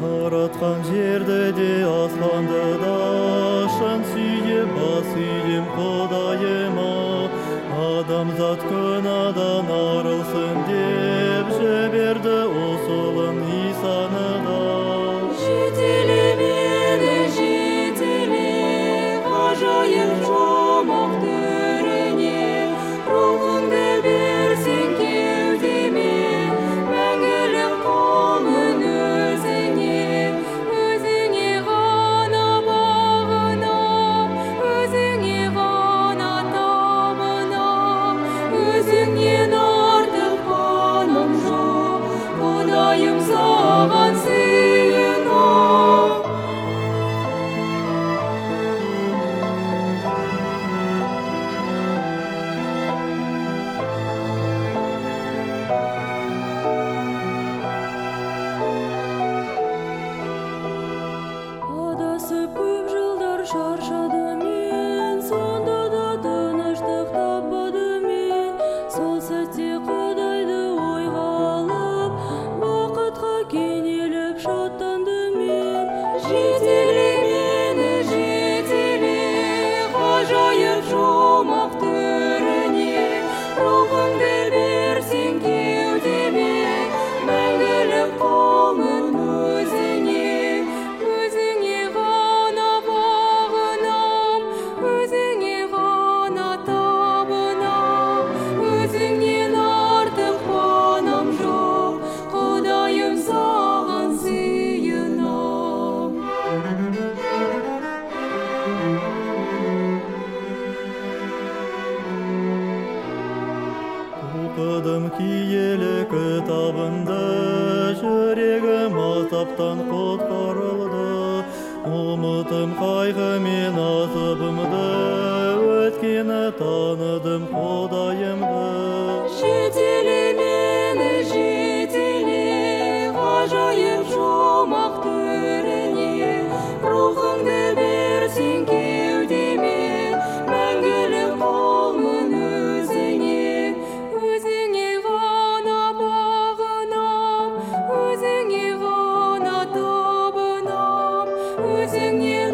Baharattan жер деді асланды да шын сүйем бас ием құдайыма адамзат күнәдан арылсын деп оқыдым киелі кітабыңды жүрегім азаптан құтқарылды ұмытым қайғы мен азабымды өткені таныдым құдайымды. Жетеле возникнет.